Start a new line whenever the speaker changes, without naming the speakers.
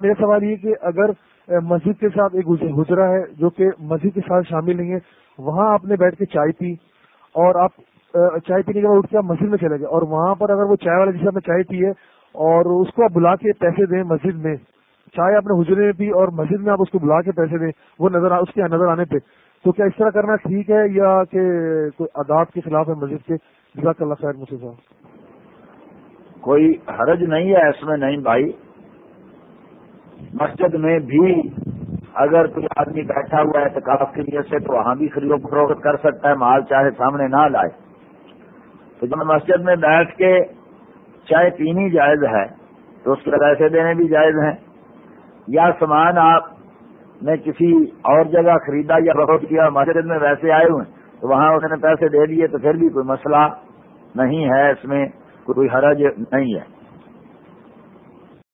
میرا سوال یہ کہ اگر مسجد کے ساتھ ایک حجرا ہے جو کہ مسجد کے ساتھ شامل نہیں ہے، وہاں آپ نے بیٹھ کے چائے پی اور آپ چائے پینے کے بعد اٹھ کے آپ مسجد میں چلے گئے اور وہاں پر اگر وہ چائے والا جسے آپ نے چائے پی ہے اور اس کو آپ بلا کے پیسے دیں مسجد میں، چائے آپ نے حجرے میں پی اور مسجد میں آپ اس کو بلا کے پیسے دیں، وہ نظر اس کے نظر آنے پہ، تو کیا اس طرح کرنا ٹھیک ہے یا کہ کوئی عداب کے خلاف ہے مسجد کے؟ جزاک اللہ خیر مجھے صاحب۔
کوئی حرج نہیں ہے اس میں، نہیں بھائی۔ مسجد میں بھی اگر کوئی آدمی بیٹھا ہوا ہے تکاف کی نیت سے تو وہاں بھی خرید و فروخت کر سکتا ہے، مال چاہے سامنے نہ لائے۔ تو جب مسجد میں بیٹھ کے چائے پینی جائز ہے تو اس کے پیسے دینے بھی جائز ہیں۔ یا سامان آپ نے کسی اور جگہ خریدا یا بہت کیا، مسجد میں ویسے آئے ہوئے، تو وہاں اس نے پیسے دے دیے تو پھر بھی کوئی مسئلہ نہیں ہے، اس میں کوئی حرج نہیں ہے۔